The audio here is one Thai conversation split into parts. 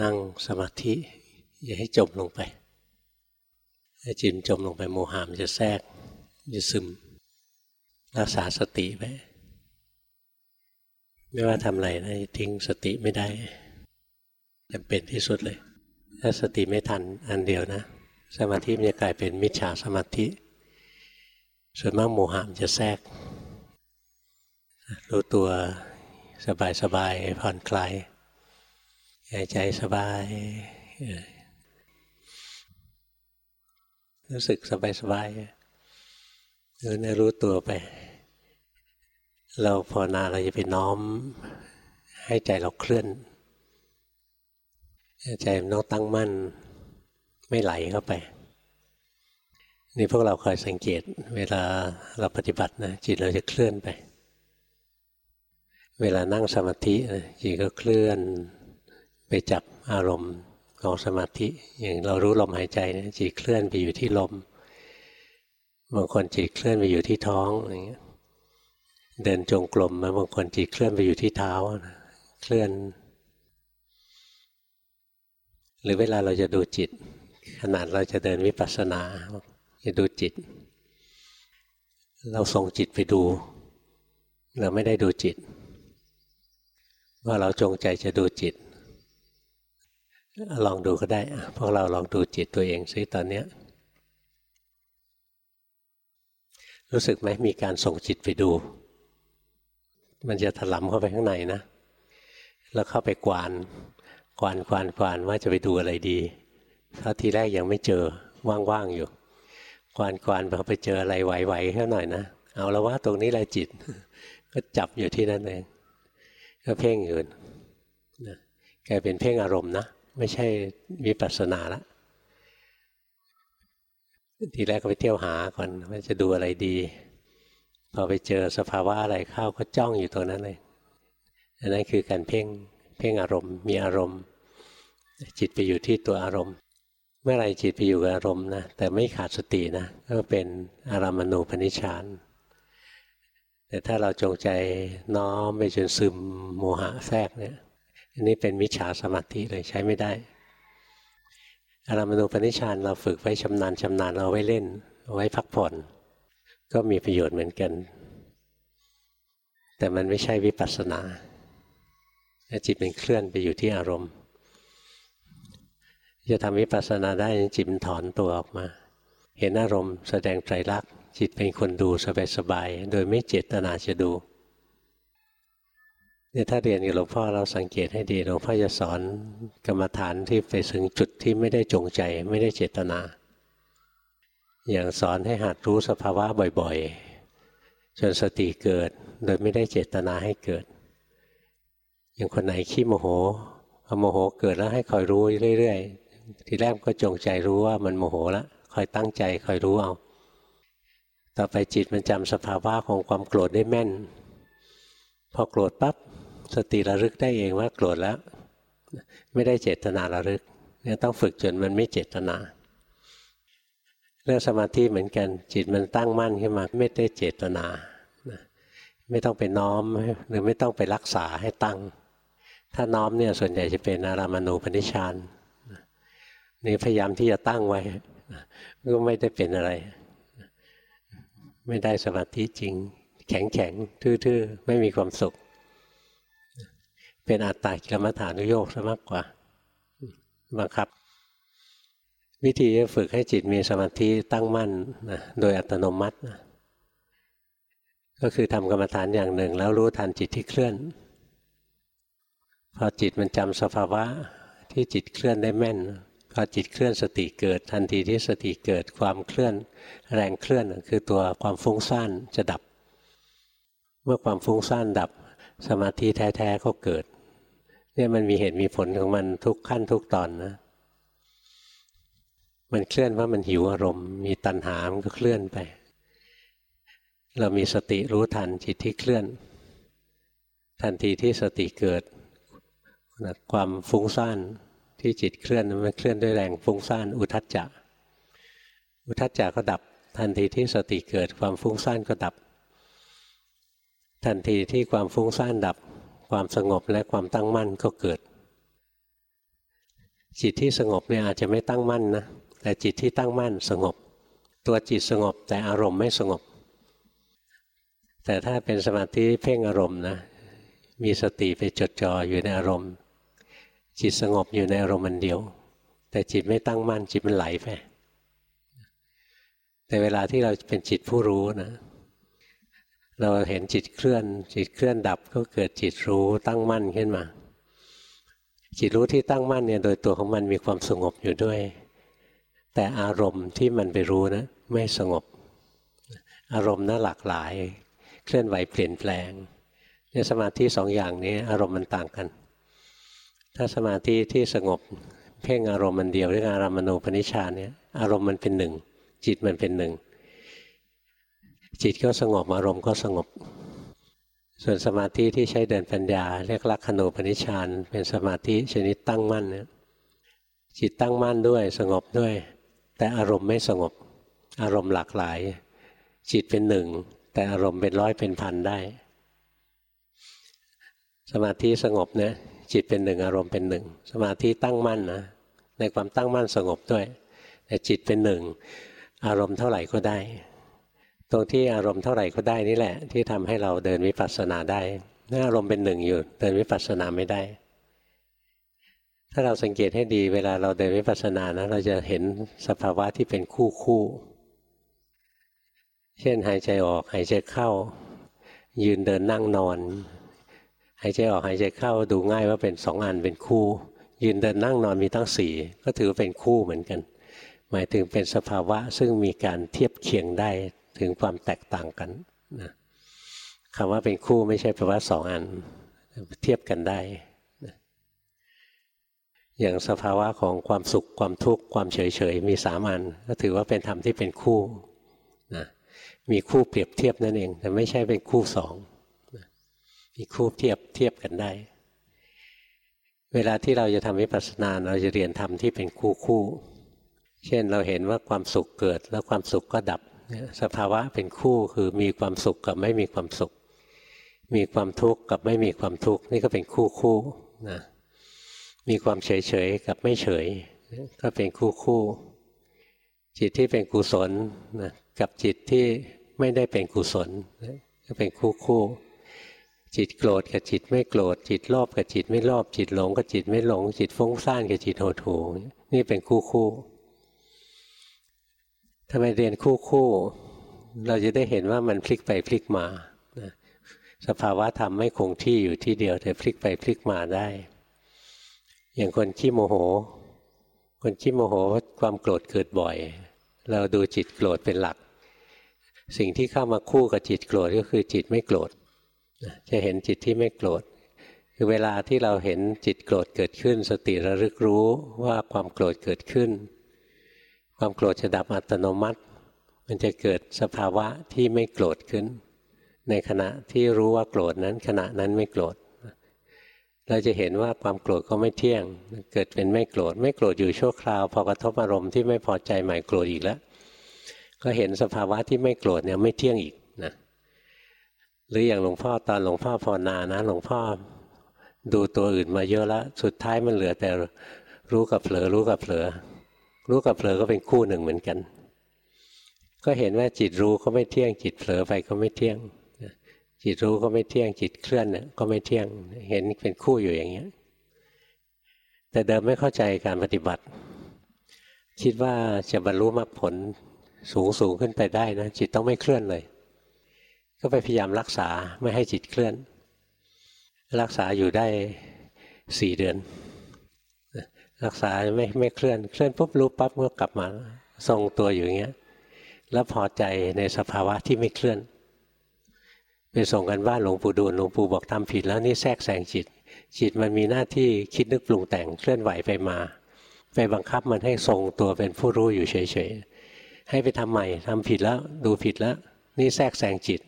นั่งสมาธิ อย่าให้จมลงไปถ้าจิตจมลงไปโมหามจะแทรกจะซึม รักษาสติไว้ไม่ว่าทำอะไรนะทิ้งสติไม่ได้จำเป็นที่สุดเลย ถ้าสติไม่ทันอันเดียวนะ สมาธิมันจะกลายเป็นมิจฉาสมาธิ ส่วนมากโมหะมันจะแทรกรู้ตัวสบายสบายผ่อนคลาย ใจสบาย รู้สึกสบายสบายรู้เนื้อรู้ตัวไป เราภาวนาเราจะไปน้อม ให้ใจเราเคลื่อน ใจมันต้องตั้งมั่น ไม่ไหลเข้าไป นี่พวกเราคอยสังเกต เวลาเราปฏิบัตินะจิตเราจะเคลื่อนไป เวลานั่งสมาธิจิตก็เคลื่อน ไปจับอารมณ์ของสมาธิ อย่างเรารู้ลมหายใจนะจิตเคลื่อนไปอยู่ที่ลม บางคนจิตเคลื่อนไปอยู่ที่ท้องอย่างเงี้ยเดินจงกรมมาบางคนจิตเคลื่อนไปอยู่ที่เท้าเคลื่อน หรือเวลาเราจะดูจิต ขนาดเราจะเดินวิปัสสนาจะดูจิต เราส่งจิตไปดู เราไม่ได้ดูจิต ว่าเราจงใจจะดูจิต ลองดูก็ได้ พวกเราลองดูจิตตัวเองซิตอนนี้รู้สึกไหมมีการส่งจิตไปดู มันจะถลำเข้าไปข้างในนะ แล้วเข้าไปกวานควานควานควานว่าจะไปดูอะไรดีถ้าทีแรกยังไม่เจอว่างๆอยู่ควานควานพอไปเจออะไรไหวๆแค่หน่อยนะ เอาแล้วว่าตรงนี้แหละจิต ก็จับอยู่ที่นั่นเองก็เพ่งอยู่นะกลายเป็นเพ่งอารมณ์นะ ไม่ใช่วิปัสสนาละทีแรกก็ไปเที่ยวหาก่อนว่าจะดูอะไรดี พอไปเจอสภาวะอะไรเข้าก็จ้องอยู่ตรงนั้นเลยอันนั้นคือการเพ่งเพ่งอารมณ์ มีอารมณ์ จิตไปอยู่ที่ตัวอารมณ์ เมื่อไรจิตไปอยู่กับอารมณ์นะแต่ไม่ขาดสตินะก็เป็นอารามณูปนิชานแต่ถ้าเราจงใจน้อมไปจนซึมโมหะแทรกเนี่ย อันนี้เป็นมิจฉาสมาธิเลยใช้ไม่ได้อารามณูปนิชานเราฝึกไว้ชำนาญชำนาญเราไว้เล่นเอาไว้พักผ่อน ก็มีประโยชน์เหมือนกัน แต่มันไม่ใช่วิปัสสนาจิตเป็นเคลื่อนไปอยู่ที่อารมณ์ จะทำวิปัสสนาได้จิตมันถอนตัวออกมา เห็นอารมณ์แสดงไตรลักษณ์จิตเป็นคนดูสบายๆโดยไม่เจตนาจะดู เนี่ยถ้าเรียนกับหลวงพ่อเราสังเกตให้ดีหลวงพ่อจะสอนกรรมฐานที่ไปถึงจุดที่ไม่ได้จงใจไม่ได้เจตนา อย่างสอนให้หัดรู้สภาวะบ่อยๆ จนสติเกิดโดยไม่ได้เจตนาให้เกิด อย่างคนไหนขี้โมโหพอโมโหเกิดแล้วให้คอยรู้เรื่อยๆ ทีแรกก็จงใจรู้ว่ามันโมโหแล้วคอยตั้งใจคอยรู้เอา ต่อไปจิตมันจำสภาวะของความโกรธได้แม่น พอโกรธปั๊บ สติระลึกได้เองว่าโกรธแล้ว ไม่ได้เจตนาระลึกเนี่ยต้องฝึกจนมันไม่เจตนาเรื่องสมาธิเหมือนกันจิตมันตั้งมั่นขึ้นมาไม่ได้เจตนา ไม่ต้องไปน้อมหรือไม่ต้องไปรักษาให้ตั้ง ถ้าน้อมเนี่ยส่วนใหญ่จะเป็นอารามณูปนิชานนี่พยายามที่จะตั้งไว้ก็ไม่ได้เป็นอะไร ไม่ได้สมาธิจริง แข็งแข็งทื่อๆ ไม่มีความสุข เป็นอัตตากิลมัฐานุโยกซะมากกว่าบังคับ วิธีฝึกให้จิตมีสมาธิตั้งมั่นนะโดยอัตโนมัตินะก็คือทำกรรมฐานอย่างหนึ่ง แล้วรู้ทันจิตที่เคลื่อน พอจิตมันจำสภาวะที่จิตเคลื่อนได้แม่นพอจิตเคลื่อนสติเกิด ทันทีที่สติเกิดความเคลื่อน แรงเคลื่อนคือตัวความฟุ้งซ่านจะดับ เมื่อความฟุ้งซ่านดับ สมาธิแท้ๆก็เกิด เนี่ยมันมีเหตุมีผลของมันทุกขั้นทุกตอนนะ มันเคลื่อนว่ามันหิวอารมณ์ มีตัณหา มันก็เคลื่อนไป เรามีสติรู้ทันจิตที่เคลื่อน ทันทีที่สติเกิด ความฟุ้งซ่านที่จิตเคลื่อนมันเคลื่อนด้วยแรงฟุ้งซ่านอุทัจจะ อุทัจจะก็ดับ ทันทีที่สติเกิดความฟุ้งซ่านก็ดับ ทันทีที่ความฟุ้งซ่านดับ ความสงบและความตั้งมั่นก็เกิด จิตที่สงบเนี่ยอาจจะไม่ตั้งมั่นนะแต่จิตที่ตั้งมั่นสงบ ตัวจิตสงบแต่อารมณ์ไม่สงบ แต่ถ้าเป็นสมาธิเพ่งอารมณ์นะมีสติไปจดจ่ออยู่ในอารมณ์ จิตสงบอยู่ในอารมณ์มันเดียว แต่จิตไม่ตั้งมั่นจิตมันไหลไปแต่เวลาที่เราเป็นจิตผู้รู้นะ เราเห็นจิตเคลื่อน จิตเคลื่อนดับก็เกิดจิตรู้ตั้งมั่นขึ้นมา จิตรู้ที่ตั้งมั่นเนี่ยโดยตัวของมันมีความสงบอยู่ด้วย แต่อารมณ์ที่มันไปรู้นะไม่สงบ อารมณ์น่าหลากหลาย เคลื่อนไหวเปลี่ยนแปลงเนี่ยสมาธิสองอย่างนี้อารมณ์มันต่างกัน ถ้าสมาธิที่สงบเพ่งอารมณ์มันเดียวเรื่องอารามณูปนิชฌานเนี่ยอารมณ์มันเป็นหนึ่งจิตมันเป็นหนึ่ง จิตก็สงบอารมณ์ก็สงบ ส่วนสมาธิที่ใช้เดินปัญญา เรียกลักขณูปนิชฌานเป็นสมาธิชนิดตั้งมั่นเนี่ยจิตตั้งมั่นด้วยสงบด้วย แต่อารมณ์ไม่สงบ อารมณ์หลากหลาย จิตเป็นหนึ่ง แต่อารมณ์เป็นร้อยเป็นพันได้ สมาธิสงบเนี่ยจิตเป็นหนึ่งอารมณ์เป็นหนึ่งสมาธิตั้งมั่นนะในความตั้งมั่นสงบด้วย แต่จิตเป็นหนึ่งอารมณ์เท่าไหร่ก็ได้ ตรงที่อารมณ์เท่าไหร่ก็ได้นี่แหละ ที่ทำให้เราเดินวิปัสสนาได้ถ้าอารมณ์เป็นหนึ่งอยู่เดินวิปัสสนาไม่ได้ ถ้าเราสังเกตให้ดีเวลาเราเดินวิปัสสนานะเราจะเห็นสภาวะที่เป็นคู่คู่ เช่นหายใจออกหายใจเข้า ยืนเดินนั่งนอน หายใจออกหายใจเข้าดูง่ายว่าเป็นสองอันเป็นคู่ ยืนเดินนั่งนอนมีตั้งสี่ก็ถือว่าเป็นคู่เหมือนกัน หมายถึงเป็นสภาวะซึ่งมีการเทียบเคียงได้ ถึงความแตกต่างกันนะคำว่าเป็นคู่ไม่ใช่แปลว่าสองอัน เทียบกันได้นะอย่างสภาวะของความสุขความทุกข์ความเฉยเฉยมีสามอัน ก็ถือว่าเป็นธรรมที่เป็นคู่นะมีคู่เปรียบเทียบนั่นเอง แต่ไม่ใช่เป็นคู่สองนะมีคู่เทียบเทียบกันได้ เวลาที่เราจะทำวิปัสสนาเราจะเรียนธรรมที่เป็นคู่คู่ เช่นเราเห็นว่าความสุขเกิดแล้วความสุขก็ดับ สภาวะเป็นคู่คือมีความสุขกับไม่มีความสุข มีความทุกข์กับไม่มีความทุกข์นี่ก็เป็นคู่คู่นะมีความเฉยเฉยกับไม่เฉย ก็เป็นคู่คู่ จิตที่เป็นกุศลนะกับจิตที่ไม่ได้เป็นกุศลก็เป็นคู่คู่ จิตโกรธกับจิตไม่โกรธ จิตโลภกับจิตไม่โลภจิตหลงกับจิตไม่หลง จิตฟุ้งซ่านกับจิตโหดหูนี่เป็นคู่คู่ ทำไมเรียนคู่คู่เราจะได้เห็นว่ามันพลิกไปพลิกมาสภาวะธรรมไม่คงที่อยู่ที่เดียวแต่พลิกไปพลิกมาได้ อย่างคนขี้โมโห คนขี้โมโหความโกรธเกิดบ่อย เราดูจิตโกรธเป็นหลัก สิ่งที่เข้ามาคู่กับจิตโกรธก็คือจิตไม่โกรธจะเห็นจิตที่ไม่โกรธคือเวลาที่เราเห็นจิตโกรธเกิดขึ้น สติระลึกรู้ว่าความโกรธเกิดขึ้น ความโกรธจะดับอัตโนมัติ มันจะเกิดสภาวะที่ไม่โกรธขึ้น ในขณะที่รู้ว่าโกรธนั้นขณะนั้นไม่โกรธเราจะเห็นว่าความโกรธก็ไม่เที่ยง เกิดเป็นไม่โกรธ ไม่โกรธอยู่ชั่วคราว พอกระทบอารมณ์ที่ไม่พอใจใหม่โกรธอีกแล้ว ก็เห็นสภาวะที่ไม่โกรธเนี่ยไม่เที่ยงอีกนะ หรืออย่างหลวงพ่อตอนหลวงพ่อภาวนานะ หลวงพ่อดูตัวอื่นมาเยอะแล้ว สุดท้ายมันเหลือแต่รู้กับเผลอรู้กับเผลอ รู้กับเผลอก็เป็นคู่หนึ่งเหมือนกัน ก็เห็นว่าจิตรู้ก็ไม่เที่ยง จิตเผลอไปก็ไม่เที่ยง จิตรู้ก็ไม่เที่ยง จิตเคลื่อนเนี่ยก็ไม่เที่ยง เห็นเป็นคู่อยู่อย่างเงี้ย แต่เดิมไม่เข้าใจการปฏิบัติ คิดว่าจะบรรลุมรรคผลสูงสูงขึ้นไปได้นะจิตต้องไม่เคลื่อนเลย ก็ไปพยายามรักษาไม่ให้จิตเคลื่อน รักษาอยู่ได้สี่เดือน รักษาไม่ไม่เคลื่อนเคลื่อนปุ๊บรู้ปั๊บก็กลับมาทรงตัวอยู่อย่างเงี้ย แล้วพอใจในสภาวะที่ไม่เคลื่อนไปส่งกันบ้านหลวงปู่ดูลหลวงปู่บอกทำผิดแล้วนี่แทรกแซงจิต จิตมันมีหน้าที่คิดนึกปรุงแต่งเคลื่อนไหวไปมา ไปบังคับมันให้ทรงตัวเป็นผู้รู้อยู่เฉยๆให้ไปทำใหม่ทำผิดแล้วดูผิดแล้ว นี่แทรกแซงจิต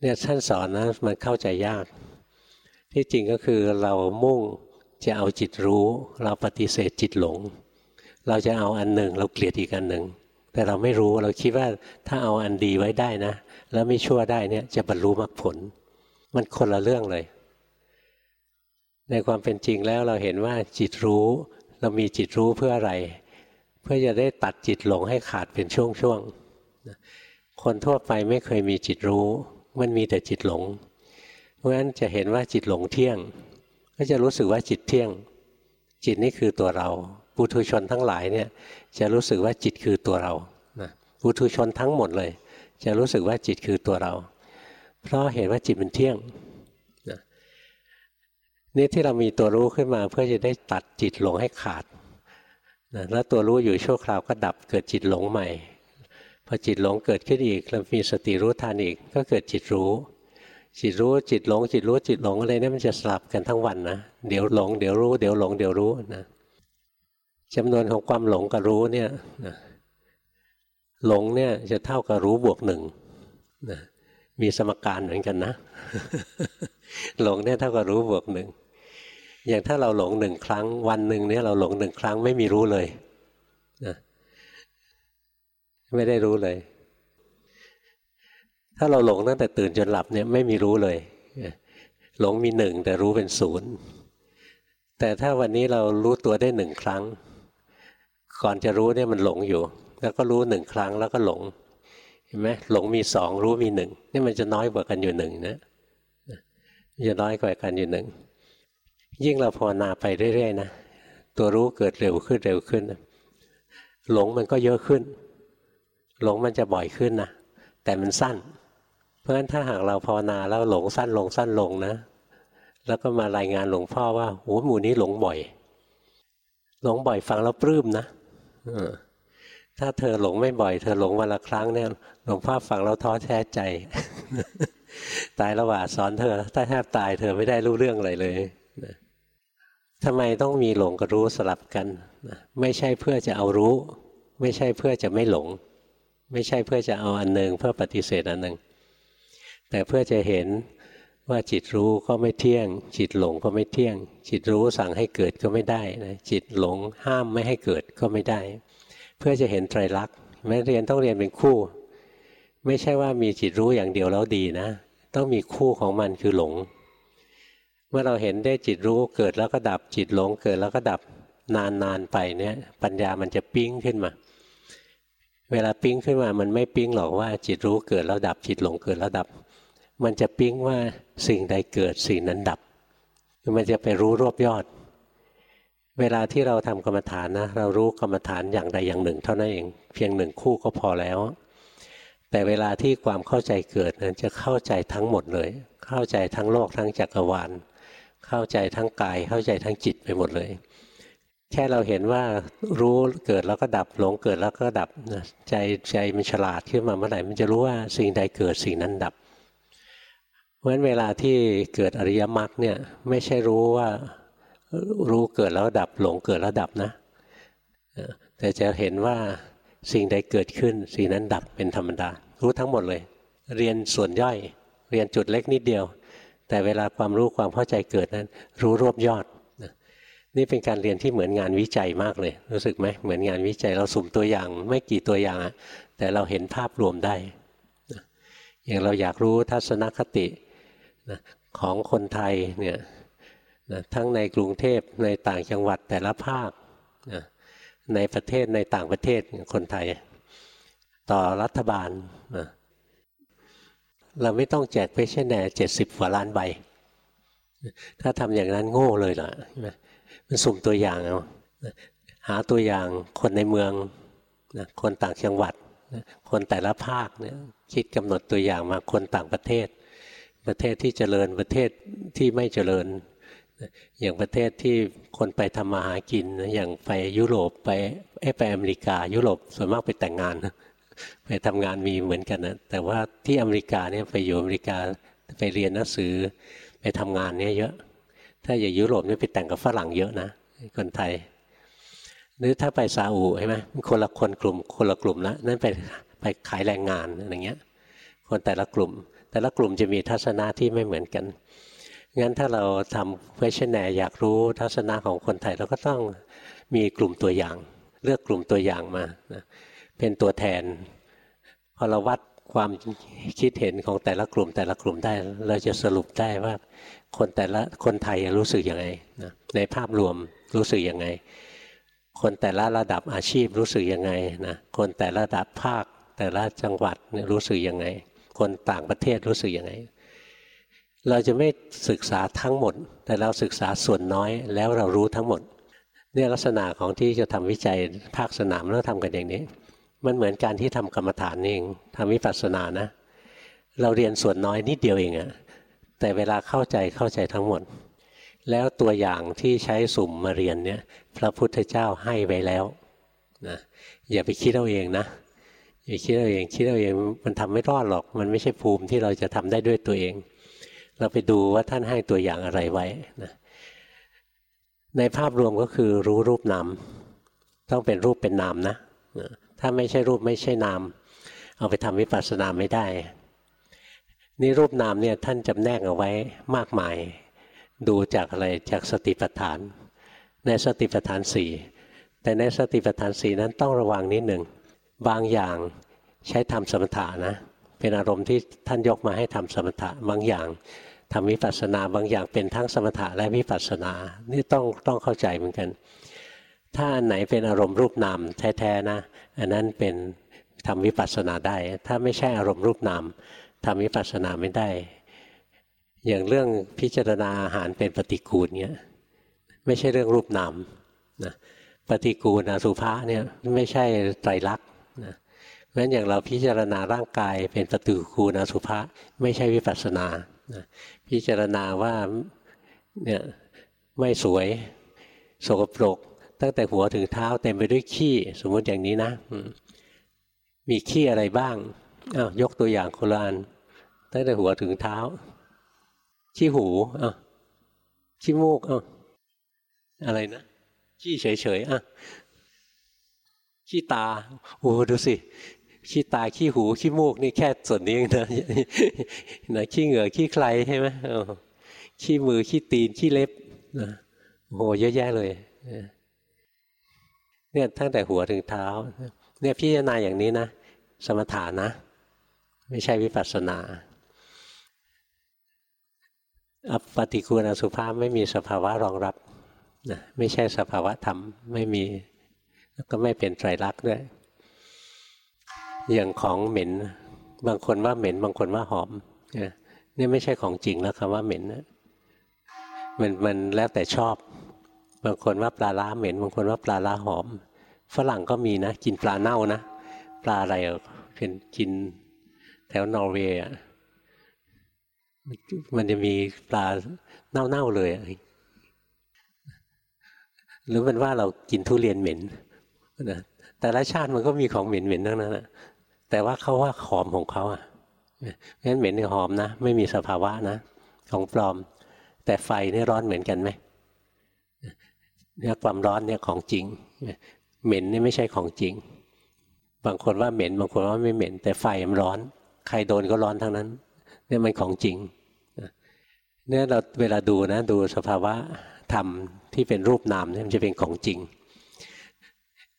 เนี่ยท่านสอนนะมันเข้าใจยาก ที่จริงก็คือเรามุ่ง จะเอาจิตรู้ เราปฏิเสธจิตหลง เราจะเอาอันหนึ่งเราเกลียดอีกอันหนึ่งแต่เราไม่รู้เราคิดว่าถ้าเอาอันดีไว้ได้นะ แล้วไม่ชั่วได้เนี่ยจะบรรลุมรรคผล มันคนละเรื่องเลย ในความเป็นจริงแล้วเราเห็นว่าจิตรู้ เรามีจิตรู้เพื่ออะไร เพื่อจะได้ตัดจิตหลงให้ขาดเป็นช่วงๆคนทั่วไปไม่เคยมีจิตรู้ มันมีแต่จิตหลง เพราะฉะนั้นจะเห็นว่าจิตหลงเที่ยง ก็จะรู้สึกว่าจิตเที่ยง จิตนี่คือตัวเราปุถุชนทั้งหลายเนี่ยจะรู้สึกว่าจิตคือตัวเราปุถุชนทั้งหมดเลย จะรู้สึกว่าจิตคือตัวเรา เพราะเห็นว่าจิตมันเที่ยงนี่ที่เรามีตัวรู้ขึ้นมาเพื่อจะได้ตัดจิตหลงให้ขาดนะแล้วตัวรู้อยู่ชั่วคราวก็ดับเกิดจิตหลงใหม่พอจิตหลงเกิดขึ้นอีกเรามีสติรู้ทันอีกก็เกิดจิตรู้ จิตรู้จิตหลง จิตรู้จิตหลงอะไรเนี่ยมันจะสลับกันทั้งวันนะเดี๋ยวหลงเดี๋ยวรู้เดี๋ยวหลงเดี๋ยวรู้นะจำนวนของความหลงกับรู้เนี่ยหลงเนี่ยจะเท่ากับรู้บวกหนึ่งนะมีสมการเหมือนกันนะ หลงเนี่ยเท่ากับรู้บวกหนึ่งอย่างถ้าเราหลงหนึ่งครั้ง วันหนึ่งเนี่ยเราหลงหนึ่งครั้งไม่มีรู้เลยนะไม่ได้รู้เลย ถ้าเราหลงตั้งแต่ตื่นจนหลับเนี่ยไม่มีรู้เลย หลงมีหนึ่งแต่รู้เป็นศูนย์แต่ถ้าวันนี้เรารู้ตัวได้หนึ่งครั้ง ก่อนจะรู้เนี่ยมันหลงอยู่ แล้วก็รู้หนึ่งครั้งแล้วก็หลงเห็นไหมหลงมีสองรู้มีหนึ่งนี่มันจะน้อยกว่ากันอยู่หนึ่งนะจะน้อยกว่ากันอยู่หนึ่งยิ่งเราภาวนาไปเรื่อยๆนะตัวรู้เกิดเร็วขึ้นเร็วขึ้น หลงมันก็เยอะขึ้น หลงมันจะบ่อยขึ้นนะแต่มันสั้น เพราะฉะนั้นถ้าหากเราภาวนาแล้วหลงสั้นลงสั้นลงนะ แล้วก็มารายงานหลวงพ่อว่าโอ้หมู่นี้หลงบ่อย หลงบ่อยฟังแล้วปลื้มนะถ้าเธอหลงไม่บ่อย เธอหลงวันละครั้งเนี่ยหลวงพ่อฟังแล้วท้อแท้ใจ ตายระหว่าสอนเธอ ถ้าแทบตายเธอไม่ได้รู้เรื่องอะไรเลยทำไมต้องมีหลงกับรู้สลับกันไม่ใช่เพื่อจะเอารู้ ไม่ใช่เพื่อจะไม่หลง ไม่ใช่เพื่อจะเอาอันหนึ่งเพื่อปฏิเสธอันหนึ่ง แต่เพื่อจะเห็นว่าจิตรู้ก็ไม่เที่ยง จิตหลงก็ไม่เที่ยง จิตรู้สั่งให้เกิดก็ไม่ได้นะจิตหลงห้ามไม่ให้เกิดก็ไม่ได้ เพื่อจะเห็นไตรลักษณ์แม้เรียนต้องเรียนเป็นคู่ ไม่ใช่ว่ามีจิตรู้อย่างเดียวแล้วดีนะ ต้องมีคู่ของมันคือหลง เมื่อเราเห็นได้จิตรู้เกิดแล้วก็ดับ จิตหลงเกิดแล้วก็ดับนานๆไปเนี่ยปัญญามันจะปิ้งขึ้นมา เวลาปิ้งขึ้นมามันไม่ปิ้งหรอกว่าจิตรู้เกิดแล้วดับจิตหลงเกิดแล้วดับ มันจะปิ้งว่าสิ่งใดเกิดสิ่งนั้นดับ มันจะไปรู้รวบยอด เวลาที่เราทำกรรมฐานนะเรารู้กรรมฐานอย่างใดอย่างหนึ่ง เท่านั้นเองเพียงหนึ่งคู่ก็พอแล้ว แต่เวลาที่ความเข้าใจเกิดนั้นจะเข้าใจทั้งหมดเลย เข้าใจทั้งโลกทั้งจักรวาล เข้าใจทั้งกาย เข้าใจทั้งจิตไปหมดเลย แค่เราเห็นว่ารู้เกิดแล้วก็ดับหลงเกิดแล้วก็ดับใจใจมันฉลาดขึ้นมาเมื่อไหร่มันจะรู้ว่าสิ่งใดเกิดสิ่งนั้นดับ ราะฉะนั้นเวลาที่เกิดอริยมรรคเนี่ยไม่ใช่รู้ว่ารู้เกิดแล้วดับหลงเกิดแล้วดับนะแต่จะเห็นว่าสิ่งใดเกิดขึ้น สิ่งนั้นดับเป็นธรรมดา รู้ทั้งหมดเลย เรียนส่วนย่อย เรียนจุดเล็กนิดเดียว แต่เวลาความรู้ความเข้าใจเกิดนั้น รู้รวบยอดนี่เป็นการเรียนที่เหมือนงานวิจัยมากเลย รู้สึกไหมเหมือนงานวิจัยเราสุ่มตัวอย่าง ไม่กี่ตัวอย่างแต่เราเห็นภาพรวมได้อย่างเราอยากรู้ทัศนคติ ของคนไทยเนี่ยทั้งในกรุงเทพในต่างจังหวัดแต่ละภาคในประเทศในต่างประเทศคนไทย ต่อรัฐบาลเราไม่ต้องแจกเพชรแน่เจ็ดสิบกว่าล้านใบ ถ้าทำอย่างนั้นโง่เลยล่ะมันสุ่มตัวอย่างเอาหาตัวอย่างคนในเมืองนะคนต่างจังหวัดนะคนแต่ละภาคเนี่ยคิดกำหนดตัวอย่างมาคนต่างประเทศ ประเทศที่เจริญประเทศที่ไม่เจริญ อย่างประเทศที่คนไปทำมาหากินอย่างไปยุโรปไปไปอเมริกา ยุโรปส่วนมากไปแต่งงานไปทำงานมีเหมือนกันนะแต่ว่าที่อเมริกาเนี่ยไปอยู่อเมริกาไปเรียนหนังสือไปทำงานเนี่ยเยอะ ถ้าอย่างยุโรปเนี่ยไปแต่งกับฝรั่งเยอะนะคนไทยหรือถ้าไปซาอุใช่ไหมคนละคนกลุ่มคนละกลุ่มละนั่นไปไปขายแรงงานอะไรเงี้ย คนแต่ละกลุ่ม แต่ละกลุ่มจะมีทัศนะที่ไม่เหมือนกัน งั้นถ้าเราทำ questionnaire อยากรู้ทัศนะของคนไทยเราก็ต้องมีกลุ่มตัวอย่าง เลือกกลุ่มตัวอย่างมานะเป็นตัวแทน พอเราวัดความคิดเห็นของแต่ละกลุ่มแต่ละกลุ่มได้ เราจะสรุปได้ว่าคนแต่ละคนไทยรู้สึกยังไงนะในภาพรวมรู้สึกยังไง คนแต่ละระดับอาชีพรู้สึกยังไงนะคนแต่ละระดับภาคแต่ละจังหวัดรู้สึกยังไง คนต่างประเทศรู้สึกยังไง เราจะไม่ศึกษาทั้งหมด แต่เราศึกษาส่วนน้อยแล้วเรารู้ทั้งหมดเนี่ยลักษณะของที่จะทำวิจัยภาคสนามแล้วทำกันอย่างนี้ มันเหมือนการที่ทำกรรมฐานเองทำวิปัสสนานะ เราเรียนส่วนน้อยนิดเดียวเองอะแต่เวลาเข้าใจเข้าใจทั้งหมด แล้วตัวอย่างที่ใช้สุ่มมาเรียนเนี่ยพระพุทธเจ้าให้ไว้แล้วนะอย่าไปคิดเอาเองนะ อย่าคิดเอาเองคิดเอาเองมันทำไม่รอดหรอก มันไม่ใช่ภูมิที่เราจะทำได้ด้วยตัวเอง เราไปดูว่าท่านให้ตัวอย่างอะไรไว้นะในภาพรวมก็คือรู้รูปนามต้องเป็นรูปเป็นนามนะ ถ้าไม่ใช่รูปไม่ใช่นาม เอาไปทำวิปัสสนาไม่ได้ นี่รูปนามเนี่ยท่านจำแนกเอาไว้มากมาย ดูจากอะไรจากสติปัฏฐาน ในสติปัฏฐานสี่แต่ในสติปัฏฐานสี่นั้นต้องระวังนิดหนึ่ง บางอย่างใช้ทำสมถะนะ เป็นอารมณ์ที่ท่านยกมาให้ทำสมถะบางอย่างทำวิปัสสนาบางอย่างเป็นทั้งสมถะและวิปัสสนา นี่ต้องต้องเข้าใจเหมือนกัน ถ้าอันไหนเป็นอารมณ์รูปนามแท้ๆนะ อันนั้นเป็นทำวิปัสสนาได้ ถ้าไม่ใช่อารมณ์รูปนามทำวิปัสสนาไม่ได้ อย่างเรื่องพิจารณาอาหารเป็นปฏิกูลเนี้ยไม่ใช่เรื่องรูปนามนะปฏิกูลอสุภะเนี่ยไม่ใช่ไตรลักษณ์ นะเพราะฉะนั้นอย่างเราพิจารณาร่างกายเป็นปฏิกูลอสุภะไม่ใช่วิปัสสนานะพิจารณาว่าเนี่ยไม่สวยสกปรก ตั้งแต่หัวถึงเท้าเต็มไปด้วยขี้ สมมติอย่างนี้นะ มีขี้อะไรบ้างอ้าวยกตัวอย่างคนละนตั้งแต่หัวถึงเท้า ขี้หูอ้าวขี้มูกอ้าวอะไรนะขี้เฉยๆอะ ขี้ตาโอ้ดูสิ ขี้ตาขี้หูขี้มูกนี่แค่ส่วนนี้เองนะนะขี้เหงื่อขี้ใครใช่ไหมขี้มือขี้ตีนขี้เล็บนะโอ้เยอะแยะเลยเนี่ยตั้งแต่หัวถึงเท้า เนี่ยพิจารณาอย่างนี้นะสมถานะ ไม่ใช่วิปัสสนาอปฏิกูลอสุภาพไม่มีสภาวะรองรับนะไม่ใช่สภาวะธรรมไม่มี แล้วก็ไม่เป็นไตรลักษณ์ด้วย อย่างของเหม็น บางคนว่าเหม็น บางคนว่าหอมนี่ไม่ใช่ของจริงแล้วคำว่าเหม็นนะมันมันแล้วแต่ชอบ บางคนว่าปลาล้าเหม็น บางคนว่าปลาล้าหอม ฝรั่งก็มีนะ กินปลาเน่านะ ปลาอะไรเป็นกินแถวนอร์เวย์มันจะมีปลาเน่าๆเลยหรือมันว่าเรากินทุเรียนเหม็น นะแต่ละชาติมันก็มีของเหม็นๆทั้งนั้นแหะแต่ว่าเขาว่าหอมของเขาอะงั้นเหม็นกับหอมนะ ไม่มีสภาวะนะของปลอม แต่ไฟนี่ร้อนเหมือนกันไหมเนี่ยความร้อนเนี่ยของจริง เหม็นนี่ไม่ใช่ของจริง บางคนว่าเหม็น บางคนว่าไม่เหม็น แต่ไฟมันร้อน ใครโดนก็ร้อนทั้งนั้น เนี่ยมันของจริงเนี่ยเราเวลาดูนะ ดูสภาวะธรรมที่เป็นรูปนามเนี่ยมันจะเป็นของจริง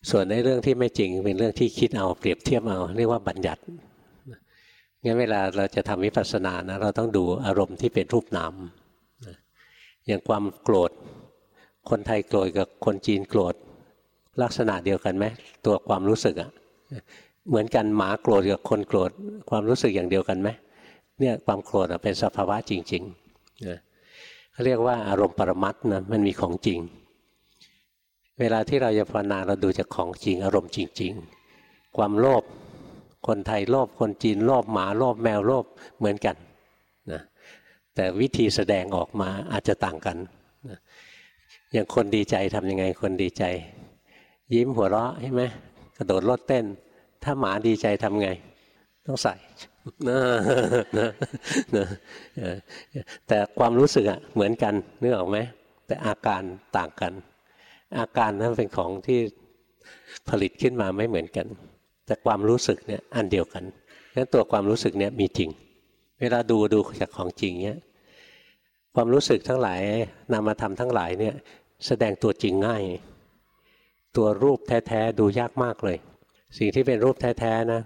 ส่วนในเรื่องที่ไม่จริงเป็นเรื่องที่คิดเอาเปรียบเทียบเอาเรียกว่าบัญญัติงั้นเวลาเราจะทำวิปัสสนานะเราต้องดูอารมณ์ที่เป็นรูปนามอย่างความโกรธ คนไทยโกรธกับคนจีนโกรธลักษณะเดียวกันไหมตัวความรู้สึกอะเหมือนกันหมาโกรธกับคนโกรธความรู้สึกอย่างเดียวกันไหมเนี่ยความโกรธเป็นสภาวะจริงๆเขาเรียกว่าอารมณ์ปรมัตนะมันมีของจริง เวลาที่เราจะภาวนาเราดูจากของจริงอารมณ์จริง ๆ ความโลภคนไทยโลภคนจีนโลภหมาโลภแมวโลภเหมือนกันนะแต่วิธีแสดงออกมาอาจจะต่างกันนะอย่างคนดีใจทำยังไงคนดีใจ ยิ้มหัวเราะใช่ไหมกระโดดโลดเต้น ถ้าหมาดีใจทำไง ต้องใส่นะนะนะแต่ความรู้สึกอะเหมือนกันนึกออกไหมแต่อาการต่างกัน อาการนั้นเป็นของที่ผลิตขึ้นมาไม่เหมือนกัน แต่ความรู้สึกเนี่ยอันเดียวกันนั้นตัวความรู้สึกเนี่ยมีจริง เวลาดูดูจากของจริงเนี่ยความรู้สึกทั้งหลายนามธรรมทั้งหลายเนี่ยแสดงตัวจริงง่าย ตัวรูปแท้ๆดูยากมากเลย สิ่งที่เป็นรูปแท้ๆนะ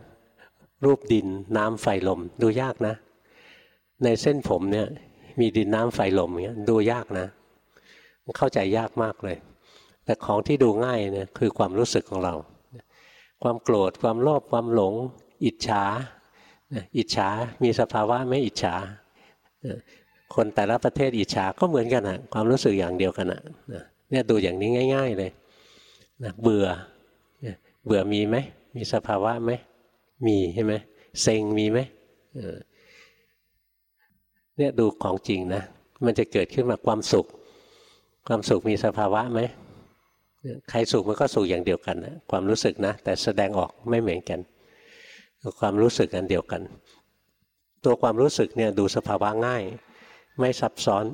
รูปดินน้ำไฟลมดูยากนะ ในเส้นผมเนี่ยมีดินน้ำไฟลมเงี้ยดูยากนะ เข้าใจยากมากเลย แต่ของที่ดูง่ายเนี่ยคือความรู้สึกของเรา ความโกรธความโลภความหลง อิจฉาอิจฉามีสภาวะไม่อิจฉาคนแต่ละประเทศอิจฉาก็เหมือนกันอะความรู้สึกอย่างเดียวกันอะเนี่ยดูอย่างนี้ง่าย ๆเลยนะเบื่อเบื่อมีไหมมีสภาวะไหมมีใช่ไหมเซ็งมีไหมเนี่ยดูของจริงนะมันจะเกิดขึ้นมาความสุข ความสุขมีสภาวะไหม ใครสุขมันก็สุขอย่างเดียวกันนะความรู้สึกนะ แต่แสดงออกไม่เหมือนกัน ความรู้สึกอันเดียวกัน ตัวความรู้สึกเนี่ยดูสภาวะง่าย ไม่ซับซ้อน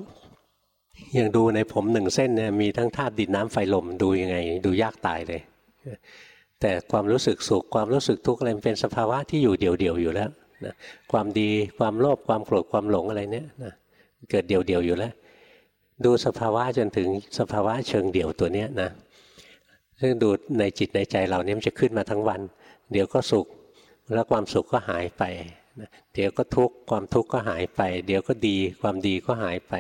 อย่างดูในผมหนึ่งเส้นเนี่ยมีทั้งธาตุดินน้ำไฟลมดูยังไง ดูยากตายเลย แต่ความรู้สึกสุขความรู้สึกทุกข์อะไรเป็นสภาวะที่อยู่เดี่ยวๆอยู่แล้วนะความดีความโลภความโกรธความหลงอะไรเนี่ยนะเกิดเดี่ยวๆอยู่แล้ว ดูสภาวะจนถึงสภาวะเชิงเดี่ยวตัวเนี้ยนะ ซึ่งดูในจิตในใจเราเนี่ยมันจะขึ้นมาทั้งวัน เดี๋ยวก็สุข แล้วความสุขก็หายไป เดี๋ยวก็ทุกข์ความทุกข์ก็หายไป เดี๋ยวก็ดีความดีก็หายไป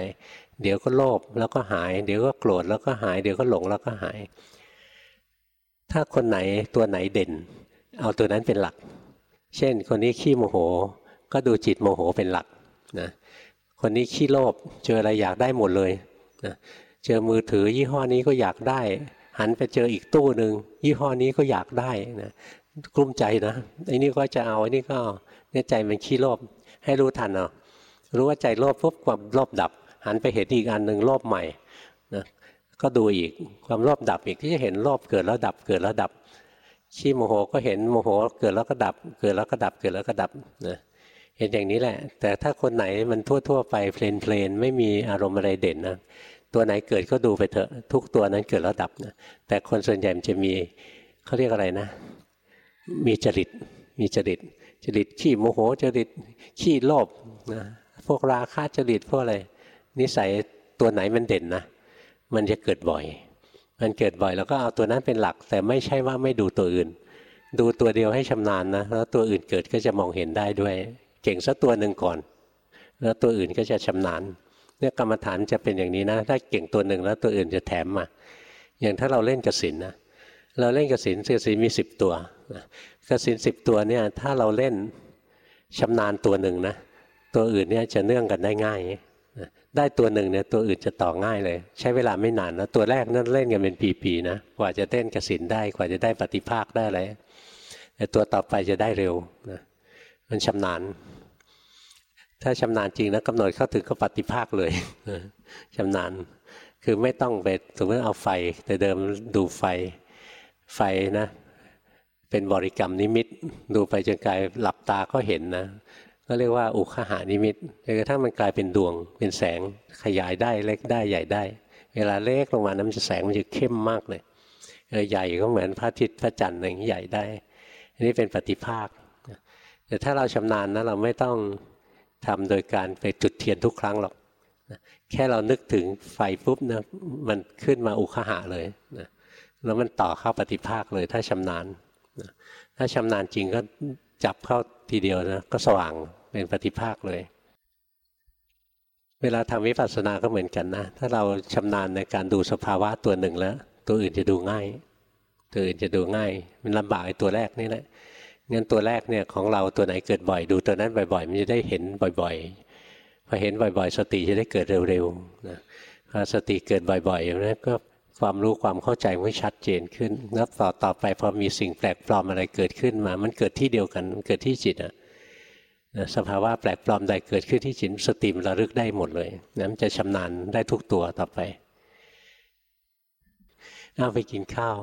เดี๋ยวก็โลภแล้วก็หาย เดี๋ยวก็โกรธแล้วก็หาย เดี๋ยวก็หลงแล้วก็หาย ถ้าคนไหนตัวไหนเด่น เอาตัวนั้นเป็นหลัก เช่น คนนี้ขี้โมโห ก็ดูจิตโมโหเป็นหลักนะคนนี้ขี้โลภเจออะไรอยากได้หมดเลยนะเจอมือถือยี่ห้อนี้ก็อยากได้ หันไปเจออีกตู้หนึ่งยี่ห้อนี้ก็อยากได้นะกลุ้มใจนะไอ้นี่ก็จะเอาไอ้นี่ก็เนี่ยใจมันขี้โลภให้รู้ทันเอารู้ว่าใจโลภปุ๊บความโลภดับ หันไปเห็นอีกอันหนึ่งโลภใหม่นะก็ดูอีกความโลภดับอีกที่จะเห็นโลภเกิดแล้วดับเกิดแล้วดับขี้โมโหก็เห็นโมโหเกิดแล้วก็ดับ เกิดแล้วก็ดับเกิดแล้วก็ดับนะเห็นอย่างนี้แหละ แต่ถ้าคนไหนมันทั่ว ๆ ไป plain plain ไม่มีอารมณ์อะไรเด่นนะ ตัวไหนเกิดก็ดูไปเถอะทุกตัวนั้นเกิดแล้วดับนะแต่คนส่วนใหญ่มันจะมีเขาเรียกอะไรนะ มีจริตมีจริต จริตขี้โมโหจริตขี้โลภนะพวกราคะจริตพวกอะไรนิสัยตัวไหนมันเด่นนะ มันจะเกิดบ่อย มันเกิดบ่อยแล้วก็เอาตัวนั้นเป็นหลัก แต่ไม่ใช่ว่าไม่ดูตัวอื่น ดูตัวเดียวให้ชำนาญนะแล้วตัวอื่นเกิดก็จะมองเห็นได้ด้วย เก่งสักตัวหนึ่งก่อน แล้วตัวอื่นก็จะชำนาญ เนี่ยกรรมฐานจะเป็นอย่างนี้นะถ้าเก่งตัวหนึ่งแล้วตัวอื่นจะแถมมา อย่างถ้าเราเล่นกสินนะเราเล่นกสินกสินมีสิบตัวกสินสิบตัวเนี่ยถ้าเราเล่นชำนาญตัวหนึ่งนะตัวอื่นเนี่ยจะเนื่องกันได้ง่ายได้ตัวหนึ่งเนี่ยตัวอื่นจะต่อง่ายเลย ใช้เวลาไม่นานนะตัวแรกนั่นเล่นกันเป็นปีๆนะกว่าจะเต้นกระสินได้กว่าจะได้ปฏิภาคได้อะไรแต่ตัวต่อไปจะได้เร็วนะมันชำนาญ ถ้าชำนาญจริงนะกำหนดเข้าถึงก็ปฏิภาคเลยชำนาญคือไม่ต้องไปสมมติเอาไฟ แต่เดิมดูไฟไฟนะ เป็นบริกรรมนิมิต ดูไปจนกลายหลับตาก็เห็นนะ ก็เรียกว่าอุคหานิมิตจนกระทั่งมันกลายเป็นดวง เป็นแสงขยายได้เล็กได้ใหญ่ได้ เวลาเล็กลงมาน้ำจะแสงมันจะเข้มมากเลยใหญ่ก็เหมือนพระอาทิตย์พระจันทร์อย่างใหญ่ได้ อันนี้เป็นปฏิภาคแต่ถ้าเราชำนาญนะเราไม่ต้อง ทำโดยการไปจุดเทียนทุกครั้งหรอกแค่เรานึกถึงไฟปุ๊บนะมันขึ้นมาอุคหะเลยนะแล้วมันต่อเข้าปฏิภาคเลยถ้าชำนาญถ้าชำนาญจริงก็จับเข้าทีเดียวนะก็สว่างเป็นปฏิภาคเลย เวลาทำวิปัสสนาก็เหมือนกันนะ ถ้าเราชำนาญในการดูสภาวะตัวหนึ่งแล้ว ตัวอื่นจะดูง่าย ตัวอื่นจะดูง่าย มันลำบากไอ้ตัวแรกนี่แหละ งั้นตัวแรกเนี่ยของเราตัวไหนเกิดบ่อยดูตัวนั้นบ่อยๆ มันจะได้เห็นบ่อยๆพอเห็นบ่อยๆ สติจะได้เกิดเร็วๆนะพอสติเกิดบ่อยๆอย่างนี้ก็ความรู้ความเข้าใจมันชัดเจนขึ้นแล้วต่อต่อไปพอมีสิ่งแปลกปลอมอะไรเกิดขึ้นมา มันเกิดที่เดียวกันเกิดที่จิตอะสภาวะแปลกปลอมใดเกิดขึ้นที่จิตสติมันระลึกได้หมดเลยนะมันจะชำนาญได้ทุกตัวต่อไปเอาไปกินข้าว